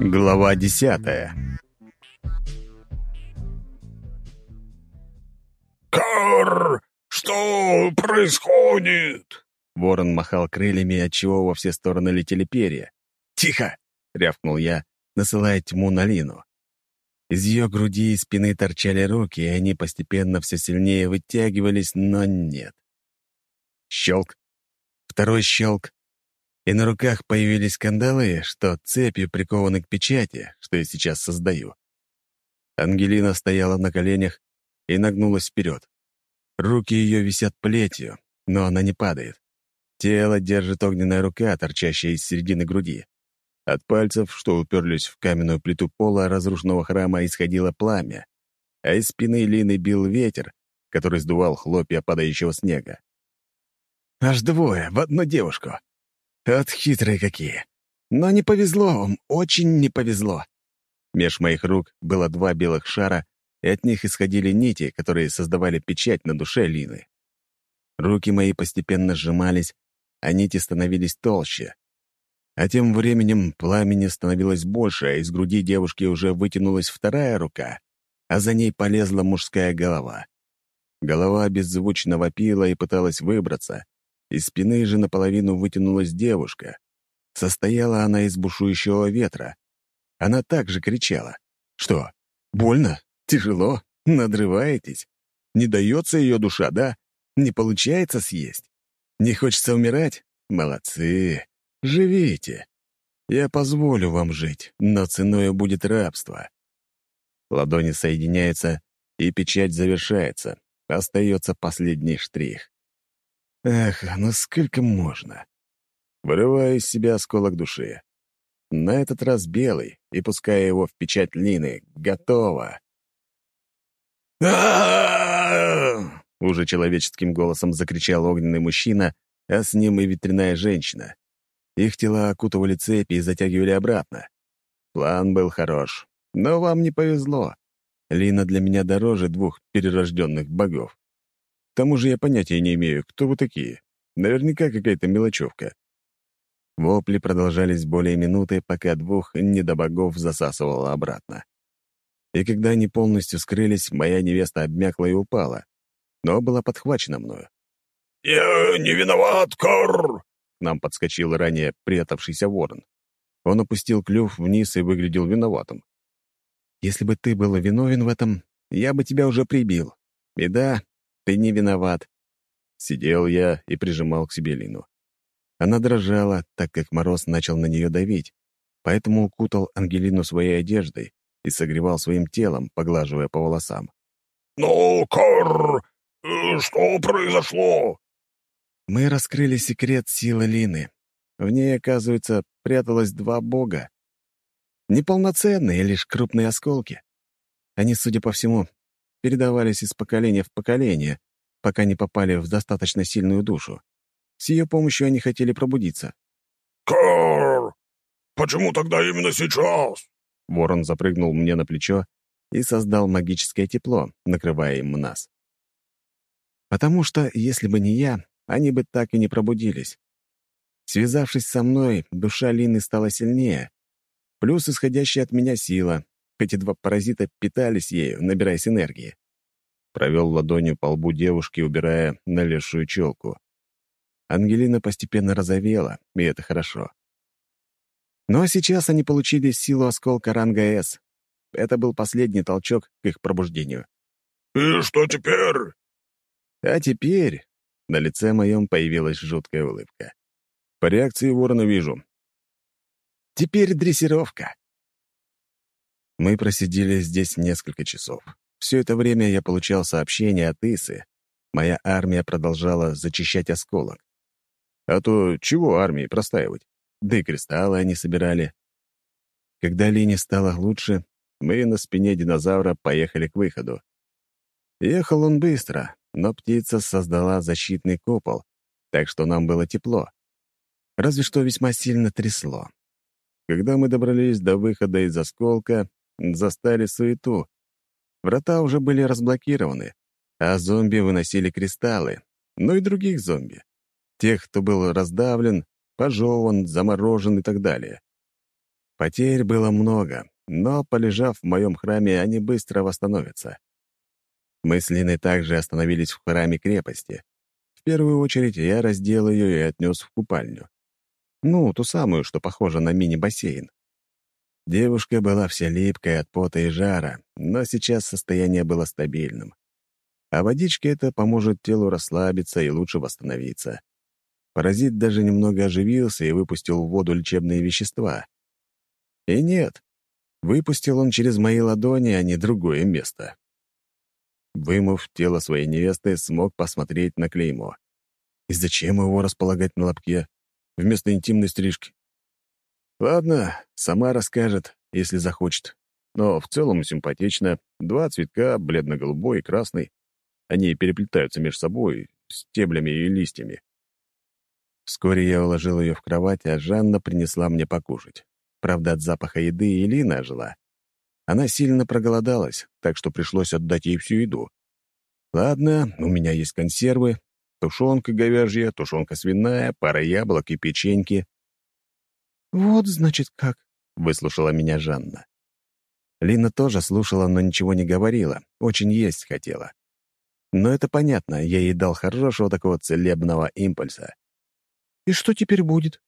Глава десятая «Кар! Что происходит?» Ворон махал крыльями, отчего во все стороны летели перья. «Тихо!» — рявкнул я, насылая тьму на Лину. Из ее груди и спины торчали руки, и они постепенно все сильнее вытягивались, но нет. Щелк. Второй щелк. И на руках появились кандалы, что цепью прикованы к печати, что я сейчас создаю. Ангелина стояла на коленях и нагнулась вперед. Руки ее висят плетью, но она не падает. Тело держит огненная рука, торчащая из середины груди. От пальцев, что уперлись в каменную плиту пола разрушенного храма, исходило пламя, а из спины Лины бил ветер, который сдувал хлопья падающего снега. Аж двое в одну девушку. От хитрые какие. Но не повезло вам, очень не повезло. Меж моих рук было два белых шара, и от них исходили нити, которые создавали печать на душе Лины. Руки мои постепенно сжимались, а нити становились толще. А тем временем пламени становилось больше, а из груди девушки уже вытянулась вторая рука, а за ней полезла мужская голова. Голова беззвучно вопила и пыталась выбраться. Из спины же наполовину вытянулась девушка. Состояла она из бушующего ветра. Она также кричала. «Что, больно? Тяжело? Надрываетесь? Не дается ее душа, да? Не получается съесть? Не хочется умирать? Молодцы! Живите. Я позволю вам жить, но ценой будет рабство. Ладони соединяются, и печать завершается. Остается последний штрих. Эх, ну сколько можно? Вырываю из себя осколок души. На этот раз белый, и пуская его в печать Лины. Готово. Уже человеческим голосом закричал огненный мужчина, а с ним и ветряная женщина. Их тела окутывали цепи и затягивали обратно. План был хорош, но вам не повезло. Лина для меня дороже двух перерожденных богов. К тому же я понятия не имею, кто вы такие. Наверняка какая-то мелочевка. Вопли продолжались более минуты, пока двух недобогов засасывало обратно. И когда они полностью скрылись, моя невеста обмякла и упала, но была подхвачена мною. «Я не виноват, Кор!» К нам подскочил ранее прятавшийся ворон. Он опустил клюв вниз и выглядел виноватым. «Если бы ты был виновен в этом, я бы тебя уже прибил. И да, ты не виноват». Сидел я и прижимал к себе Лину. Она дрожала, так как мороз начал на нее давить, поэтому укутал Ангелину своей одеждой и согревал своим телом, поглаживая по волосам. «Ну, Кар, э, что произошло?» Мы раскрыли секрет силы Лины. В ней, оказывается, пряталось два бога. Неполноценные, лишь крупные осколки. Они, судя по всему, передавались из поколения в поколение, пока не попали в достаточно сильную душу. С ее помощью они хотели пробудиться. «Кар! Почему тогда именно сейчас?» Ворон запрыгнул мне на плечо и создал магическое тепло, накрывая им нас. «Потому что, если бы не я, они бы так и не пробудились. Связавшись со мной, душа Лины стала сильнее. Плюс исходящая от меня сила. Эти два паразита питались ею, набираясь энергии. Провел ладонью по лбу девушки, убирая налезшую челку. Ангелина постепенно розовела, и это хорошо. Но сейчас они получили силу осколка ранга С. Это был последний толчок к их пробуждению. «И что теперь?» А теперь на лице моем появилась жуткая улыбка. По реакции ворона вижу. Теперь дрессировка. Мы просидели здесь несколько часов. Все это время я получал сообщения от Исы. Моя армия продолжала зачищать осколок. А то чего армии простаивать? Да и кристаллы они собирали. Когда Лине стало лучше, мы на спине динозавра поехали к выходу. Ехал он быстро, но птица создала защитный купол, так что нам было тепло. Разве что весьма сильно трясло. Когда мы добрались до выхода из осколка, застали суету. Врата уже были разблокированы, а зомби выносили кристаллы, ну и других зомби. Тех, кто был раздавлен, пожеван, заморожен и так далее. Потерь было много, но, полежав в моем храме, они быстро восстановятся. Мы с Линой также остановились в храме крепости. В первую очередь я раздел ее и отнес в купальню. Ну, ту самую, что похожа на мини-бассейн. Девушка была вся липкая от пота и жара, но сейчас состояние было стабильным. А водичка это поможет телу расслабиться и лучше восстановиться. Паразит даже немного оживился и выпустил в воду лечебные вещества. И нет, выпустил он через мои ладони, а не другое место. Вымыв тело своей невесты, смог посмотреть на клеймо. И зачем его располагать на лобке, вместо интимной стрижки? Ладно, сама расскажет, если захочет. Но в целом симпатично. Два цветка, бледно-голубой и красный. Они переплетаются между собой, стеблями и листьями. Вскоре я уложил ее в кровать, а Жанна принесла мне покушать. Правда, от запаха еды Элина ожила. Она сильно проголодалась, так что пришлось отдать ей всю еду. Ладно, у меня есть консервы, тушенка говяжья, тушенка свиная, пара яблок и печеньки. «Вот, значит, как», — выслушала меня Жанна. Лина тоже слушала, но ничего не говорила, очень есть хотела. Но это понятно, я ей дал хорошего такого целебного импульса. «И что теперь будет?»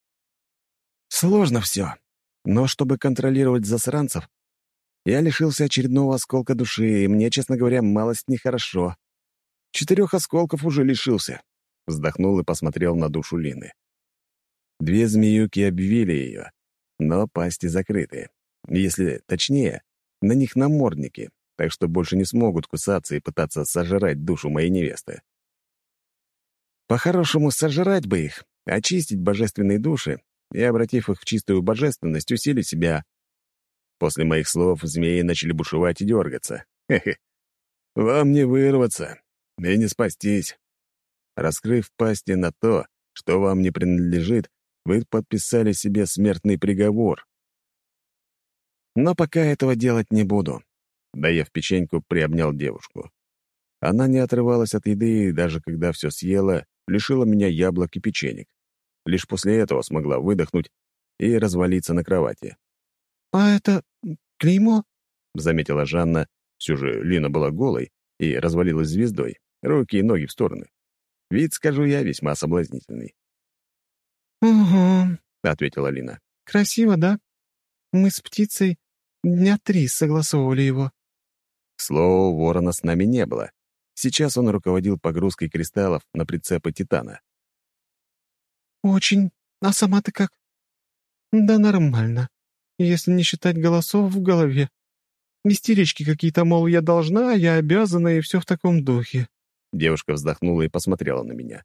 «Сложно все. Но чтобы контролировать засранцев, я лишился очередного осколка души, и мне, честно говоря, малость нехорошо. Четырех осколков уже лишился. Вздохнул и посмотрел на душу Лины. Две змеюки обвили ее, но пасти закрыты. Если точнее, на них намордники, так что больше не смогут кусаться и пытаться сожрать душу моей невесты. По-хорошему, сожрать бы их, очистить божественные души и, обратив их в чистую божественность, усилить себя, После моих слов змеи начали бушевать и дергаться. Хе-хе. Вам не вырваться и не спастись. Раскрыв пасти на то, что вам не принадлежит, вы подписали себе смертный приговор. Но пока этого делать не буду. Доев печеньку, приобнял девушку. Она не отрывалась от еды, и даже когда все съела, лишила меня яблок и печенек. Лишь после этого смогла выдохнуть и развалиться на кровати. «А это клеймо?» — заметила Жанна. Все же Лина была голой и развалилась звездой, руки и ноги в стороны. Вид, скажу я, весьма соблазнительный. «Угу», — ответила Лина. «Красиво, да? Мы с птицей дня три согласовывали его». К слову, ворона с нами не было. Сейчас он руководил погрузкой кристаллов на прицепы Титана. «Очень. А сама ты как?» «Да нормально если не считать голосов в голове. Истерички какие-то, мол, я должна, я обязана, и все в таком духе». Девушка вздохнула и посмотрела на меня.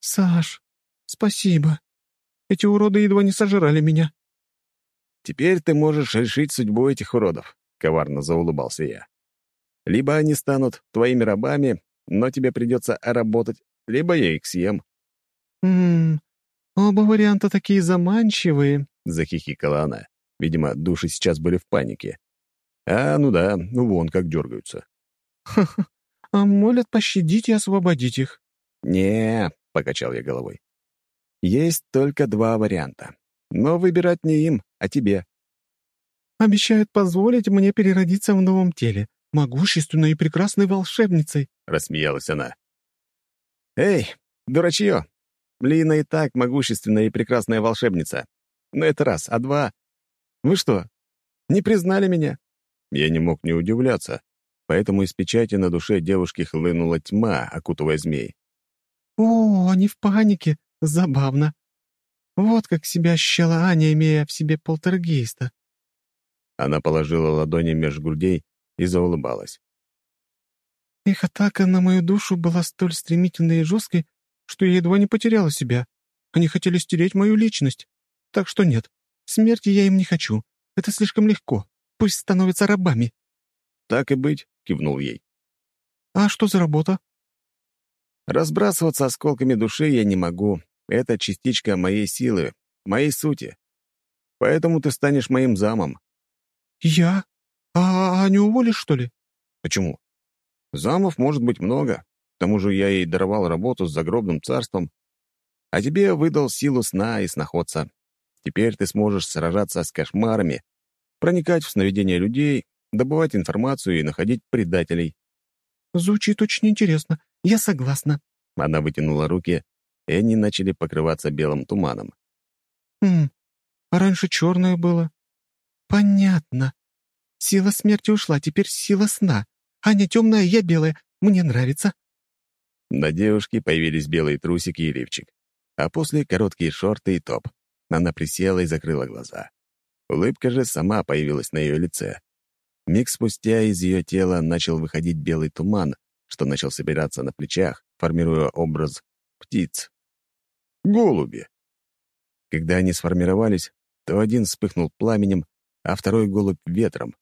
«Саш, спасибо. Эти уроды едва не сожрали меня». «Теперь ты можешь решить судьбу этих уродов», — коварно заулыбался я. «Либо они станут твоими рабами, но тебе придется работать, либо я их съем». «Ммм, оба варианта такие заманчивые», — захихикала она. Видимо, души сейчас были в панике. А, ну да, ну вон как дергаются. «Ха-ха, а молят пощадить и освободить их». «Не», — покачал я головой. «Есть только два варианта. Но выбирать не им, а тебе». «Обещают позволить мне переродиться в новом теле, могущественной и прекрасной волшебницей», — рассмеялась она. «Эй, дурачье! Лина и так могущественная и прекрасная волшебница. Но это раз, а два вы что, не признали меня?» Я не мог не удивляться, поэтому из печати на душе девушки хлынула тьма, окутывая змей. «О, они в панике! Забавно! Вот как себя ощущала Аня, имея в себе полтергейста!» Она положила ладони меж грудей и заулыбалась. «Их атака на мою душу была столь стремительной и жесткой, что я едва не потеряла себя. Они хотели стереть мою личность. Так что нет, Смерти я им не хочу. Это слишком легко. Пусть становятся рабами». «Так и быть», — кивнул ей. «А что за работа?» «Разбрасываться осколками души я не могу. Это частичка моей силы, моей сути. Поэтому ты станешь моим замом». «Я? А, а не уволишь, что ли?» «Почему?» Замов может быть много. К тому же я ей даровал работу с загробным царством, а тебе выдал силу сна и сноходца. Теперь ты сможешь сражаться с кошмарами, проникать в сновидения людей, добывать информацию и находить предателей». «Звучит очень интересно. Я согласна». Она вытянула руки, и они начали покрываться белым туманом. «Хм, а раньше черное было». «Понятно. Сила смерти ушла, теперь сила сна. Аня темная, я белая. Мне нравится». На девушке появились белые трусики и лифчик, а после — короткие шорты и топ. Она присела и закрыла глаза. Улыбка же сама появилась на ее лице. Миг спустя из ее тела начал выходить белый туман, что начал собираться на плечах, формируя образ птиц. Голуби. Когда они сформировались, то один вспыхнул пламенем, а второй — голубь ветром.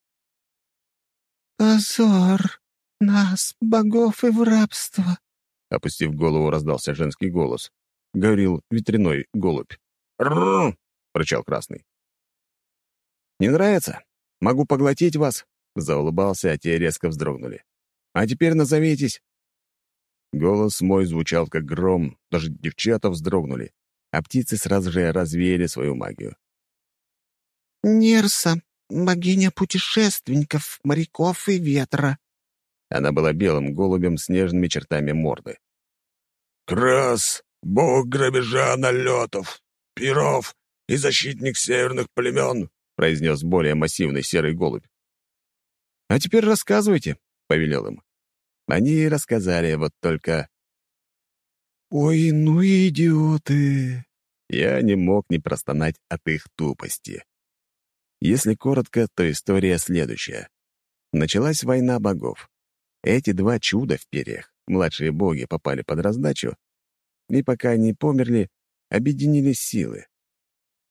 «Позор! Нас, богов, и в рабство!» Опустив голову, раздался женский голос. Говорил ветряной голубь. Рррр! прочал красный. «Не нравится? Могу поглотить вас?» Заулыбался, а те резко вздрогнули. «А теперь назовитесь!» Голос мой звучал как гром, даже девчата вздрогнули, а птицы сразу же развеяли свою магию. «Нерса, богиня путешественников, моряков и ветра». Она была белым голубем с нежными чертами морды. Крас, бог грабежа налетов, пиров и защитник северных племен», — произнес более массивный серый голубь. «А теперь рассказывайте», — повелел им. Они рассказали, вот только... «Ой, ну и идиоты!» Я не мог не простонать от их тупости. Если коротко, то история следующая. Началась война богов. Эти два чуда в перьях, младшие боги, попали под раздачу, и пока они померли, объединили силы.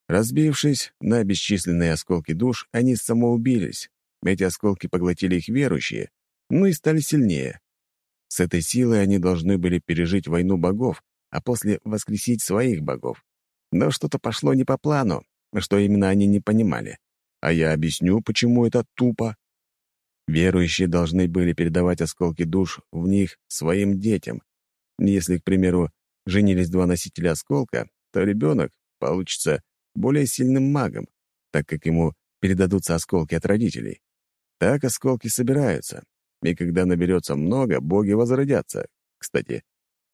Разбившись на бесчисленные осколки душ, они самоубились. Эти осколки поглотили их верующие, ну и стали сильнее. С этой силой они должны были пережить войну богов, а после воскресить своих богов. Но что-то пошло не по плану, что именно они не понимали. А я объясню, почему это тупо. Верующие должны были передавать осколки душ в них своим детям. Если, к примеру, женились два носителя осколка, то ребенок получится более сильным магом, так как ему передадутся осколки от родителей. Так осколки собираются, и когда наберется много, боги возродятся. Кстати,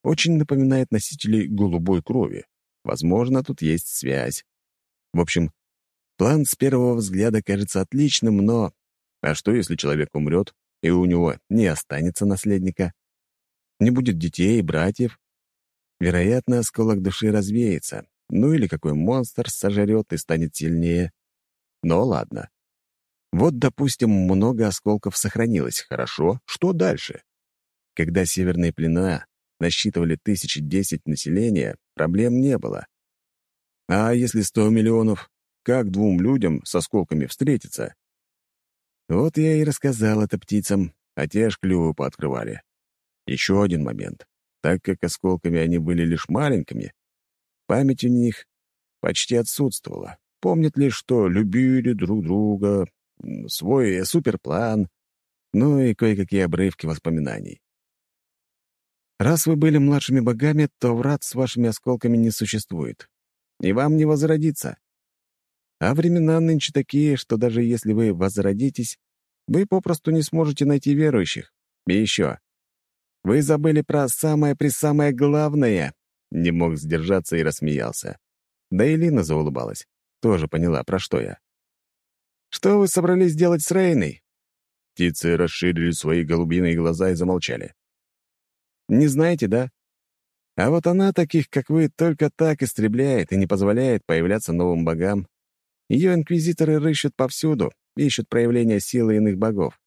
очень напоминает носителей голубой крови. Возможно, тут есть связь. В общем, план с первого взгляда кажется отличным, но... А что, если человек умрет, и у него не останется наследника? Не будет детей и братьев? Вероятно, осколок души развеется, ну или какой монстр сожрет и станет сильнее. Но ладно. Вот, допустим, много осколков сохранилось. Хорошо. Что дальше? Когда северные племена насчитывали тысячи десять населения, проблем не было. А если сто миллионов, как двум людям с осколками встретиться? Вот я и рассказал это птицам, а те аж клювы пооткрывали. Еще один момент. Так как осколками они были лишь маленькими, память у них почти отсутствовала. Помнят лишь, что любили друг друга, свой суперплан, ну и кое-какие обрывки воспоминаний. Раз вы были младшими богами, то врат с вашими осколками не существует. И вам не возродиться. А времена нынче такие, что даже если вы возродитесь, вы попросту не сможете найти верующих. И еще. Вы забыли про самое-пресамое главное. Не мог сдержаться и рассмеялся. Да и Лина заулыбалась. Тоже поняла, про что я. Что вы собрались делать с Рейной?» Птицы расширили свои голубиные глаза и замолчали. «Не знаете, да? А вот она таких, как вы, только так истребляет и не позволяет появляться новым богам. Ее инквизиторы рыщут повсюду, ищут проявления силы иных богов.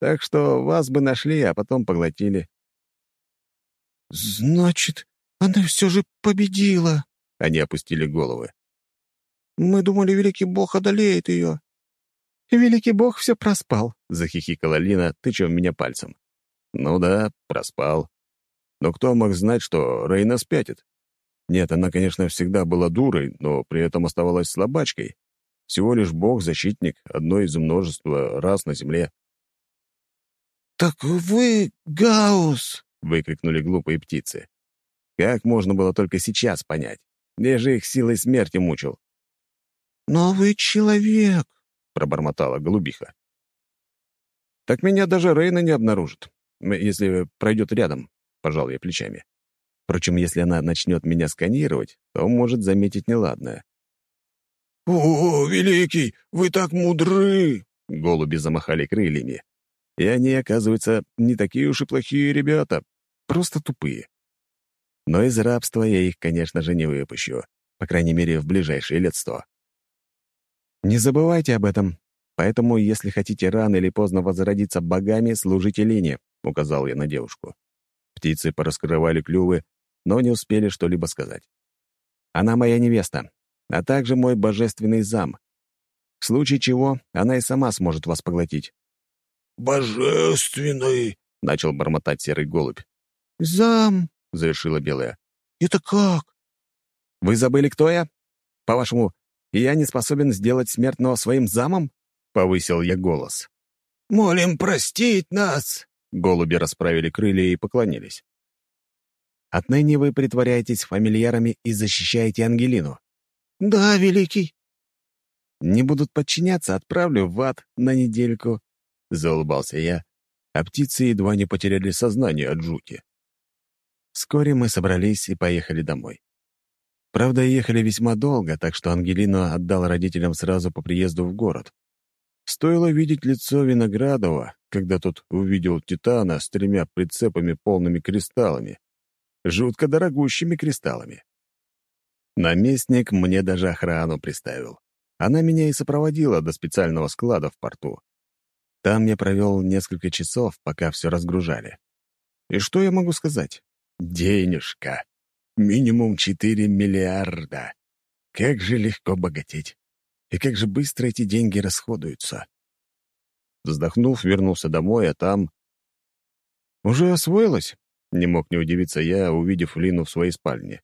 Так что вас бы нашли, а потом поглотили». «Значит, она все же победила!» Они опустили головы. «Мы думали, великий бог одолеет ее». «Великий бог все проспал», — захихикала Лина, тыча в меня пальцем. «Ну да, проспал. Но кто мог знать, что Рейна спятит? Нет, она, конечно, всегда была дурой, но при этом оставалась слабачкой. Всего лишь бог-защитник одной из множества раз на Земле. «Так вы Гаус!» — выкрикнули глупые птицы. Как можно было только сейчас понять? Где же их силой смерти мучил? «Новый человек!» — пробормотала голубиха. «Так меня даже Рейна не обнаружит, если пройдет рядом», — пожал я плечами. Впрочем, если она начнет меня сканировать, то может заметить неладное. «О, великий, вы так мудры!» — голуби замахали крыльями. И они, оказывается, не такие уж и плохие ребята, просто тупые. Но из рабства я их, конечно же, не выпущу, по крайней мере, в ближайшие лет сто. Не забывайте об этом. Поэтому, если хотите рано или поздно возродиться богами, служите Лине, — указал я на девушку. Птицы пораскрывали клювы, но не успели что-либо сказать. Она моя невеста, а также мой божественный зам. В случае чего она и сама сможет вас поглотить. «Божественный!» — начал бормотать серый голубь. «Зам!» — завершила белая. «Это как?» «Вы забыли, кто я? По-вашему, я не способен сделать смертного своим замом?» — повысил я голос. «Молим простить нас!» Голуби расправили крылья и поклонились. Отныне вы притворяетесь фамильярами и защищаете Ангелину. Да, великий. Не будут подчиняться, отправлю в ад на недельку. Заулыбался я, а птицы едва не потеряли сознание от жути. Вскоре мы собрались и поехали домой. Правда, ехали весьма долго, так что Ангелину отдал родителям сразу по приезду в город. Стоило видеть лицо Виноградова, когда тот увидел Титана с тремя прицепами полными кристаллами жутко дорогущими кристаллами. Наместник мне даже охрану приставил. Она меня и сопроводила до специального склада в порту. Там я провел несколько часов, пока все разгружали. И что я могу сказать? Денежка. Минимум 4 миллиарда. Как же легко богатеть. И как же быстро эти деньги расходуются. Вздохнув, вернулся домой, а там... Уже освоилась? Не мог не удивиться я, увидев Лину в своей спальне.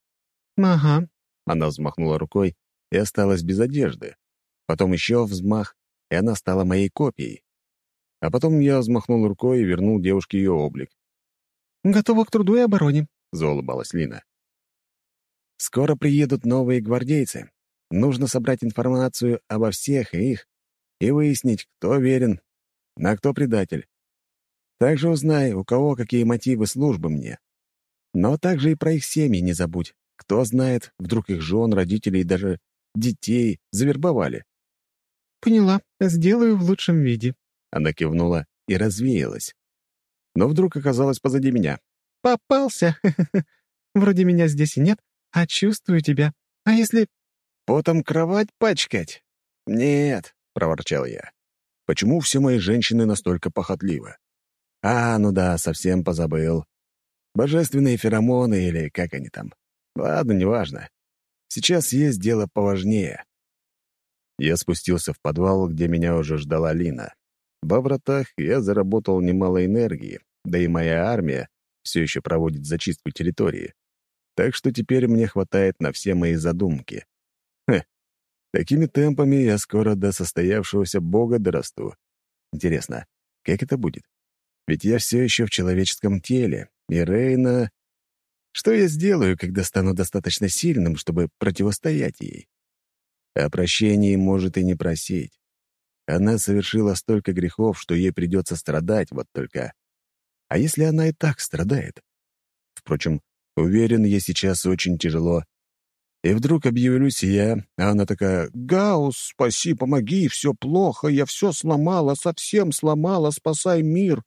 «Ага». Она взмахнула рукой и осталась без одежды. Потом еще взмах, и она стала моей копией. А потом я взмахнул рукой и вернул девушке ее облик. «Готова к труду и обороне», — заулыбалась Лина. «Скоро приедут новые гвардейцы. Нужно собрать информацию обо всех их и выяснить, кто верен, а кто предатель. Также узнай, у кого какие мотивы службы мне. Но также и про их семьи не забудь. Кто знает, вдруг их жен, родителей и даже детей завербовали. «Поняла. Сделаю в лучшем виде». Она кивнула и развеялась. Но вдруг оказалась позади меня. «Попался! Вроде меня здесь и нет, а чувствую тебя. А если...» «Потом кровать пачкать?» «Нет», — проворчал я. «Почему все мои женщины настолько похотливы? А, ну да, совсем позабыл. Божественные феромоны или как они там. Ладно, неважно. Сейчас есть дело поважнее. Я спустился в подвал, где меня уже ждала Лина. Во вратах я заработал немало энергии, да и моя армия все еще проводит зачистку территории. Так что теперь мне хватает на все мои задумки. Хе, такими темпами я скоро до состоявшегося бога дорасту. Интересно, как это будет? Ведь я все еще в человеческом теле, и Рейна... Что я сделаю, когда стану достаточно сильным, чтобы противостоять ей? О прощении может и не просить. Она совершила столько грехов, что ей придется страдать, вот только... А если она и так страдает? Впрочем, уверен, ей сейчас очень тяжело. И вдруг объявлюсь я, а она такая, «Гаус, спаси, помоги, все плохо, я все сломала, совсем сломала, спасай мир».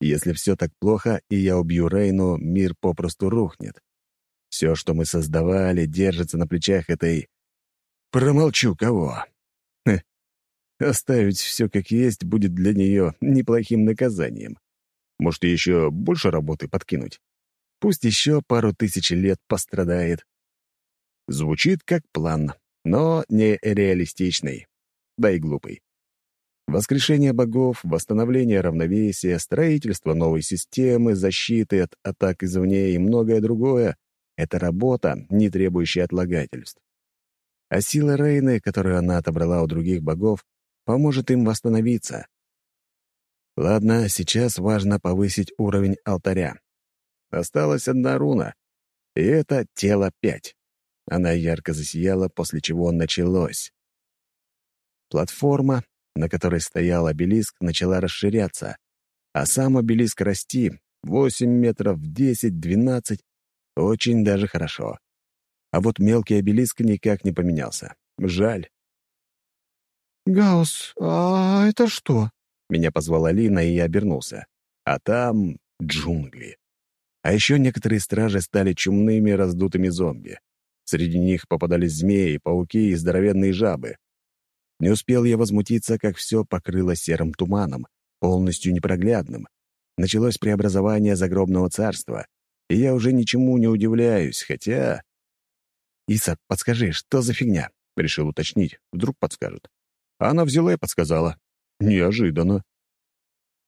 Если все так плохо, и я убью Рейну, мир попросту рухнет. Все, что мы создавали, держится на плечах этой... Промолчу кого. Оставить все как есть будет для нее неплохим наказанием. Может, еще больше работы подкинуть? Пусть еще пару тысяч лет пострадает. Звучит как план, но не реалистичный, да и глупый. Воскрешение богов, восстановление равновесия, строительство новой системы, защиты от атак извне и многое другое — это работа, не требующая отлагательств. А сила Рейны, которую она отобрала у других богов, поможет им восстановиться. Ладно, сейчас важно повысить уровень алтаря. Осталась одна руна, и это тело пять. Она ярко засияла, после чего началось. Платформа, на которой стоял обелиск, начала расширяться, а сам обелиск расти 8 метров, 10, 12. Очень даже хорошо. А вот мелкий обелиск никак не поменялся. Жаль. «Гаус, а это что?» Меня позвала Лина, и я обернулся. А там джунгли. А еще некоторые стражи стали чумными раздутыми зомби. Среди них попадались змеи, пауки и здоровенные жабы. Не успел я возмутиться, как все покрыло серым туманом, полностью непроглядным. Началось преобразование загробного царства, и я уже ничему не удивляюсь, хотя... «Иса, подскажи, что за фигня?» — решил уточнить. Вдруг подскажут. Она взяла и подсказала. Неожиданно.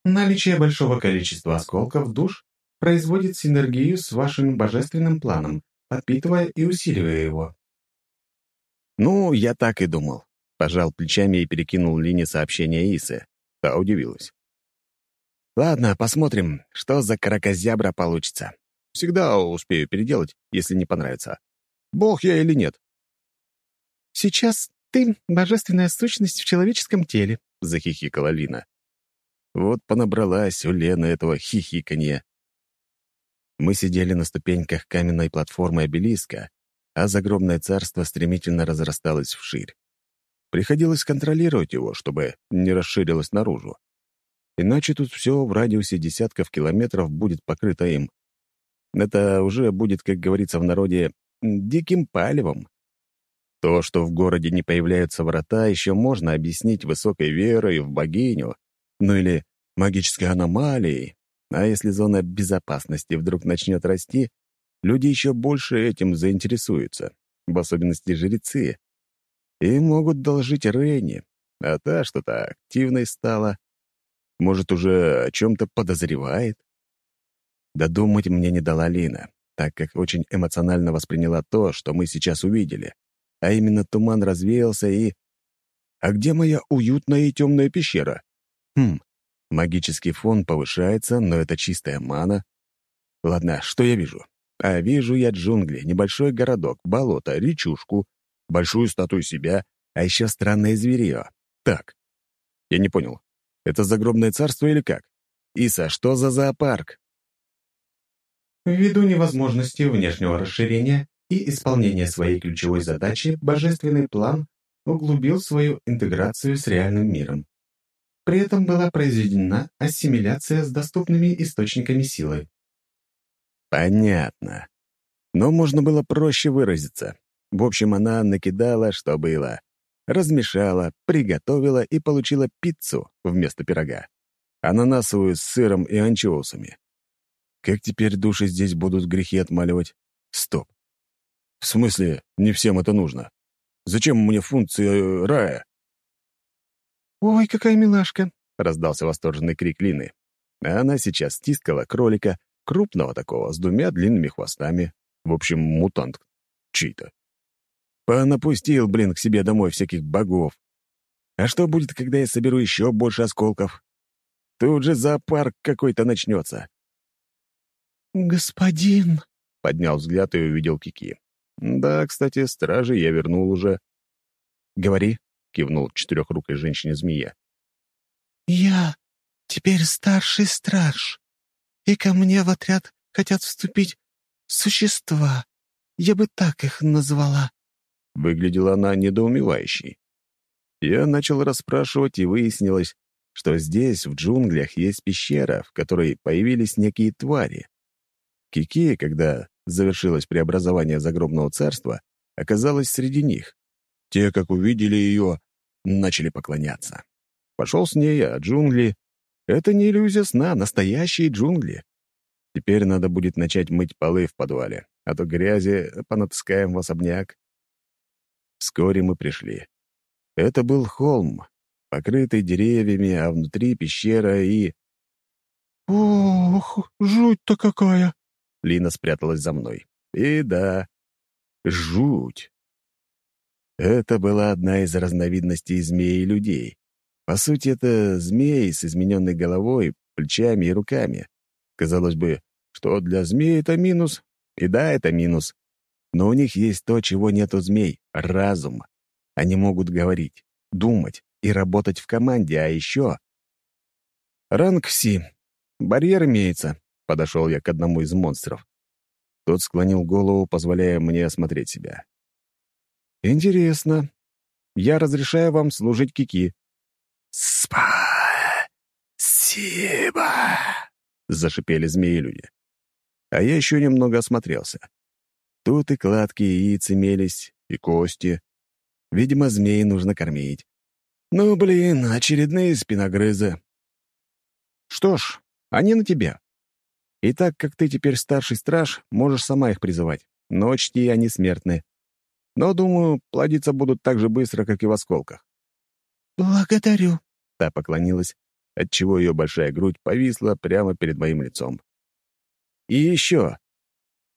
Наличие большого количества осколков душ производит синергию с вашим божественным планом, подпитывая и усиливая его. Ну, я так и думал. Пожал плечами и перекинул Лине сообщение Исы. Та удивилась. Ладно, посмотрим, что за каракозябра получится. Всегда успею переделать, если не понравится. Бог я или нет. Сейчас ты — божественная сущность в человеческом теле, — захихикала Лина. Вот понабралась у Лены этого хихиканья. Мы сидели на ступеньках каменной платформы обелиска, а загробное царство стремительно разрасталось вширь. Приходилось контролировать его, чтобы не расширилось наружу. Иначе тут все в радиусе десятков километров будет покрыто им. Это уже будет, как говорится в народе, диким палевом. То, что в городе не появляются врата, еще можно объяснить высокой верой в богиню, ну или магической аномалией, а если зона безопасности вдруг начнет расти, люди еще больше этим заинтересуются, в особенности жрецы. И могут должить Рейни, а та что-то активной стала. Может, уже о чем-то подозревает? Додумать мне не дала Лина, так как очень эмоционально восприняла то, что мы сейчас увидели. А именно туман развеялся и... А где моя уютная и темная пещера? Хм, Магический фон повышается, но это чистая мана. Ладно, что я вижу? А вижу я джунгли, небольшой городок, болото, речушку, большую статую себя, а еще странное зверье. Так, я не понял, это загробное царство или как? Иса, что за зоопарк? Ввиду невозможности внешнего расширения и исполнения своей ключевой задачи, божественный план углубил свою интеграцию с реальным миром. При этом была произведена ассимиляция с доступными источниками силы. Понятно. Но можно было проще выразиться. В общем, она накидала, что было. Размешала, приготовила и получила пиццу вместо пирога. Ананасовую с сыром и анчоусами. Как теперь души здесь будут грехи отмаливать? Стоп. В смысле, не всем это нужно? Зачем мне функции рая? «Ой, какая милашка!» — раздался восторженный крик Лины. А она сейчас стискала кролика, крупного такого, с двумя длинными хвостами. В общем, мутант чей-то. Понапустил, блин, к себе домой всяких богов. А что будет, когда я соберу еще больше осколков? Тут же зоопарк какой-то начнется. «Господин!» — поднял взгляд и увидел Кики. «Да, кстати, стражи я вернул уже». «Говори», — кивнул четырехрукой женщине-змея. «Я теперь старший страж, и ко мне в отряд хотят вступить существа. Я бы так их назвала». Выглядела она недоумевающей. Я начал расспрашивать, и выяснилось, что здесь, в джунглях, есть пещера, в которой появились некие твари. Кики, когда завершилось преобразование загробного царства, оказалась среди них. Те, как увидели ее, начали поклоняться. Пошел с ней, а джунгли — это не иллюзия сна, настоящие джунгли. Теперь надо будет начать мыть полы в подвале, а то грязи понатаскаем в особняк. Вскоре мы пришли. Это был холм, покрытый деревьями, а внутри пещера и... «Ох, жуть-то какая!» Лина спряталась за мной. И да, жуть. Это была одна из разновидностей змеи людей. По сути, это змей с измененной головой, плечами и руками. Казалось бы, что для змей это минус. И да, это минус. Но у них есть то, чего нет у змей — разум. Они могут говорить, думать и работать в команде, а еще... Ранг Си. Барьер имеется. Подошел я к одному из монстров. Тот склонил голову, позволяя мне осмотреть себя. «Интересно. Я разрешаю вам служить Кики. «Спасибо!» — зашипели змеи-люди. А я еще немного осмотрелся. Тут и кладки яиц имелись, и кости. Видимо, змеи нужно кормить. Ну, блин, очередные спиногрызы. Что ж, они на тебе. И так как ты теперь старший страж, можешь сама их призывать. Но учти, они смертны. Но, думаю, плодиться будут так же быстро, как и в осколках. «Благодарю», — та поклонилась, отчего ее большая грудь повисла прямо перед моим лицом. «И еще.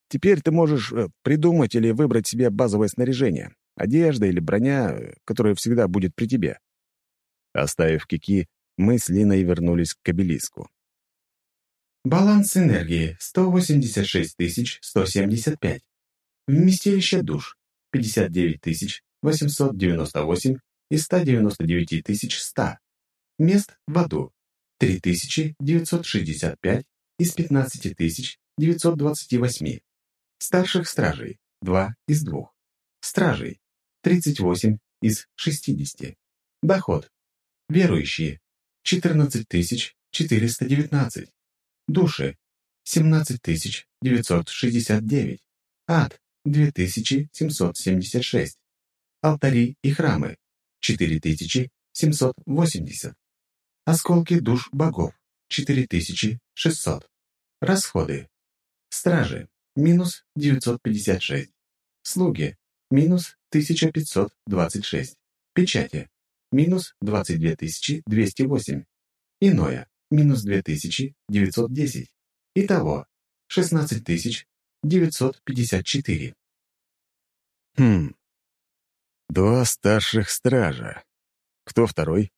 Теперь ты можешь э, придумать или выбрать себе базовое снаряжение, одежда или броня, которая всегда будет при тебе». Оставив Кики, мы с Линой вернулись к обелиску. Баланс энергии 186 175. Вместилище душ 59 898 из 199 100. Мест в аду 3965 из 15 928. Старших стражей 2 из 2. Стражей 38 из 60. Доход. Верующие 14 419. Души — 17 969. Ад — 2776. Алтари и храмы — 4780. Осколки душ богов — 4600. Расходы. Стражи — минус 956. Слуги — минус 1526. Печати — минус 22208. Иное минус 2910. Итого 16954. Хм. Два старших стража. Кто второй?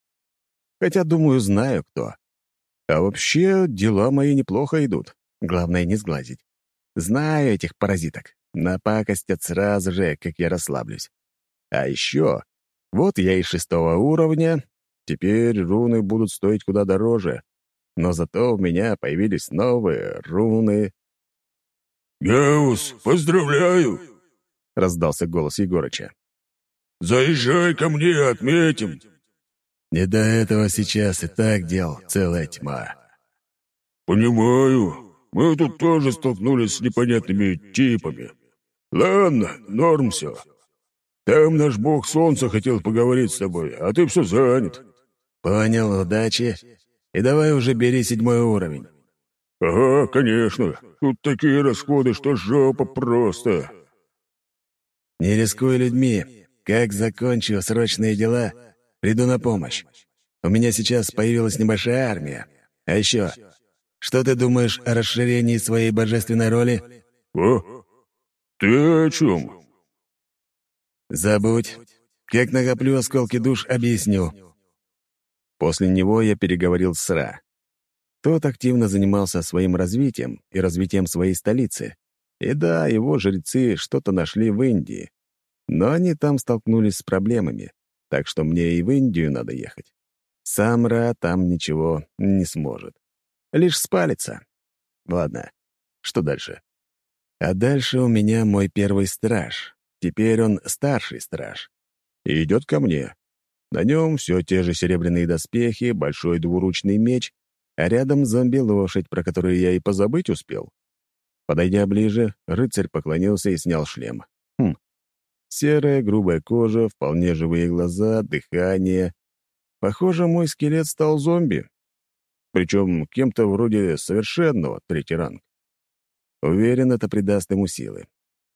Хотя, думаю, знаю, кто. А вообще, дела мои неплохо идут. Главное, не сглазить. Знаю этих паразиток. Напакостят сразу же, как я расслаблюсь. А еще, вот я и шестого уровня. Теперь руны будут стоить куда дороже но зато у меня появились новые руны. «Геус, поздравляю!» — раздался голос Егорыча. «Заезжай ко мне, отметим!» «Не до этого сейчас и так дел целая тьма». «Понимаю. Мы тут тоже столкнулись с непонятными типами. Ладно, норм все. Там наш бог солнца хотел поговорить с тобой, а ты все занят». «Понял, удачи. И давай уже бери седьмой уровень». «Ага, конечно. Тут такие расходы, что жопа просто». «Не рискуй людьми. Как закончу срочные дела, приду на помощь. У меня сейчас появилась небольшая армия. А еще, что ты думаешь о расширении своей божественной роли?» «О, ты о чем?» «Забудь. Как накоплю осколки душ, объясню. После него я переговорил с Ра. Тот активно занимался своим развитием и развитием своей столицы. И да, его жрецы что-то нашли в Индии. Но они там столкнулись с проблемами, так что мне и в Индию надо ехать. Сам Ра там ничего не сможет. Лишь спалится. Ладно, что дальше? А дальше у меня мой первый страж. Теперь он старший страж. И идет ко мне. На нем все те же серебряные доспехи, большой двуручный меч, а рядом зомби-лошадь, про которую я и позабыть успел. Подойдя ближе, рыцарь поклонился и снял шлем. Хм. Серая грубая кожа, вполне живые глаза, дыхание. Похоже, мой скелет стал зомби. Причем кем-то вроде совершенного, третий ранг. Уверен, это придаст ему силы.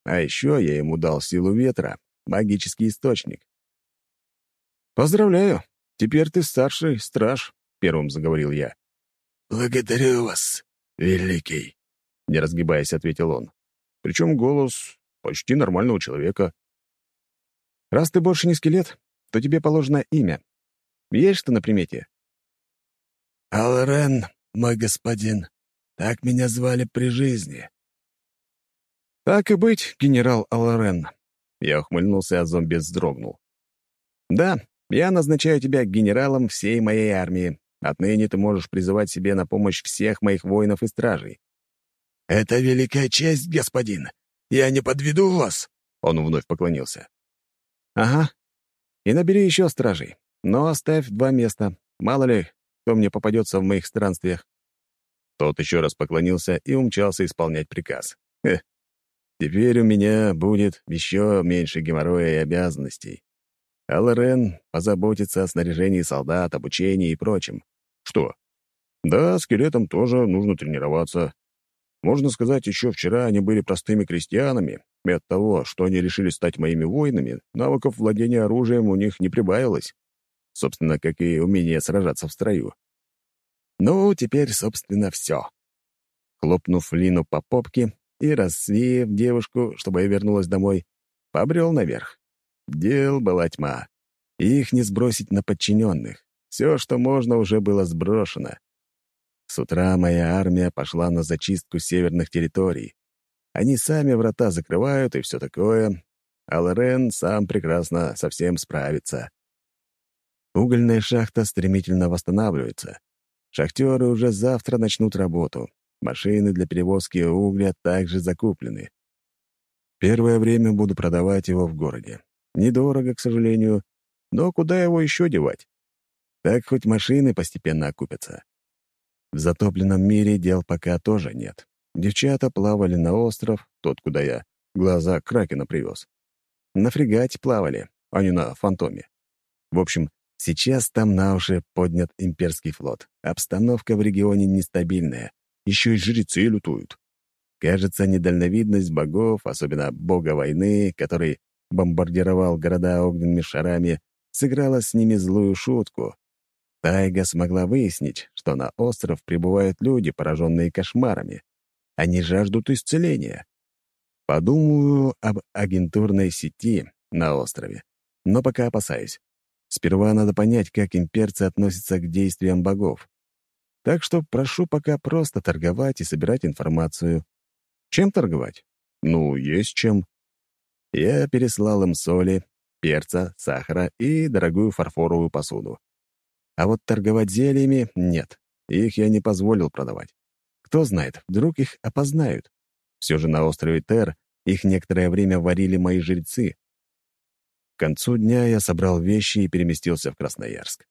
А еще я ему дал силу ветра, магический источник. «Поздравляю! Теперь ты старший страж», — первым заговорил я. «Благодарю вас, великий», — не разгибаясь, ответил он. Причем голос почти нормального человека. «Раз ты больше не скелет, то тебе положено имя. Есть что на примете?» «Алрен, мой господин, так меня звали при жизни». «Так и быть, генерал Алрен». Я ухмыльнулся, а зомби вздрогнул. «Да, я назначаю тебя генералом всей моей армии. Отныне ты можешь призывать себе на помощь всех моих воинов и стражей». «Это великая честь, господин. Я не подведу вас?» Он вновь поклонился. «Ага. И набери еще стражей. Но оставь два места. Мало ли, кто мне попадется в моих странствиях». Тот еще раз поклонился и умчался исполнять приказ. Хе. Теперь у меня будет еще меньше геморроя и обязанностей. А Лорен позаботится о снаряжении солдат, обучении и прочем. Что? Да, скелетам тоже нужно тренироваться. Можно сказать, еще вчера они были простыми крестьянами, и от того, что они решили стать моими воинами, навыков владения оружием у них не прибавилось. Собственно, как и умение сражаться в строю. Ну, теперь, собственно, все. Хлопнув Лину по попке и рассеяв девушку, чтобы я вернулась домой, побрел наверх. Дел была тьма. их не сбросить на подчиненных. Все, что можно, уже было сброшено. С утра моя армия пошла на зачистку северных территорий. Они сами врата закрывают и все такое, а Лорен сам прекрасно со всем справится. Угольная шахта стремительно восстанавливается. Шахтеры уже завтра начнут работу. Машины для перевозки угля также закуплены. Первое время буду продавать его в городе. Недорого, к сожалению, но куда его еще девать? Так хоть машины постепенно окупятся. В затопленном мире дел пока тоже нет. Девчата плавали на остров, тот, куда я глаза Кракена привез. На фрегате плавали, а не на фантоме. В общем, сейчас там на уши поднят имперский флот. Обстановка в регионе нестабильная. Еще и жрецы лютуют. Кажется, недальновидность богов, особенно бога войны, который бомбардировал города огненными шарами, сыграла с ними злую шутку, Тайга смогла выяснить, что на остров прибывают люди, пораженные кошмарами. Они жаждут исцеления. Подумаю об агентурной сети на острове, но пока опасаюсь. Сперва надо понять, как имперцы относятся к действиям богов. Так что прошу пока просто торговать и собирать информацию. Чем торговать? Ну, есть чем. Я переслал им соли, перца, сахара и дорогую фарфоровую посуду. А вот торговать зельями — нет. Их я не позволил продавать. Кто знает, вдруг их опознают. Все же на острове Тер их некоторое время варили мои жрецы. К концу дня я собрал вещи и переместился в Красноярск.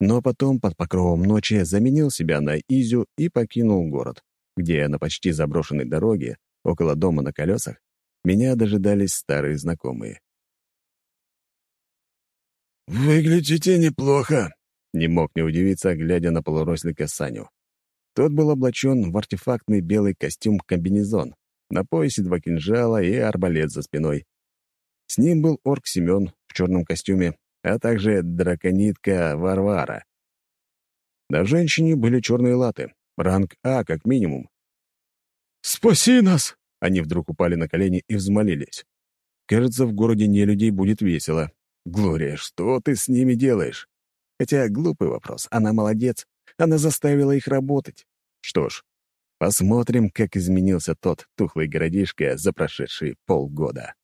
Но потом под покровом ночи заменил себя на Изю и покинул город, где на почти заброшенной дороге, около дома на колесах, меня дожидались старые знакомые. «Выглядите неплохо», не мог не удивиться, глядя на полурослика Саню. Тот был облачен в артефактный белый костюм-комбинезон. На поясе два кинжала и арбалет за спиной. С ним был орк Семен в черном костюме, а также драконитка Варвара. На женщине были черные латы, ранг А как минимум. «Спаси нас!» Они вдруг упали на колени и взмолились. Кажется, в городе не людей будет весело. «Глория, что ты с ними делаешь?» Хотя глупый вопрос. Она молодец. Она заставила их работать. Что ж, посмотрим, как изменился тот тухлый городишко за прошедшие полгода.